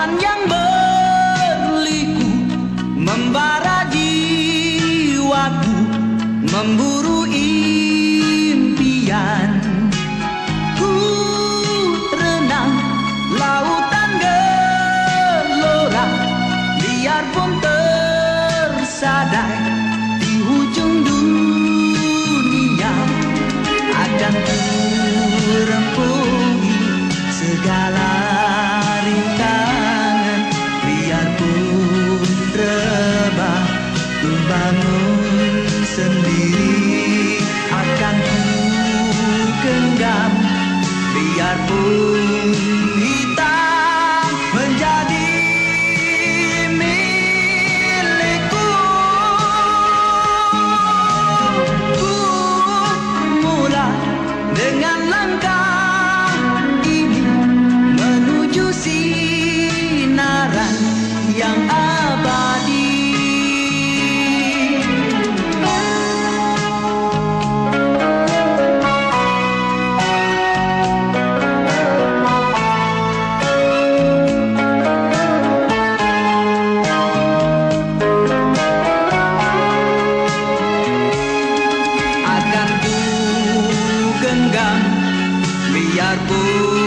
Yang berliku Membara jiwaku Memburu impian. Ku renang lautan gelora Biarpun tersadai yang abadi. Akan ku genggam biarpun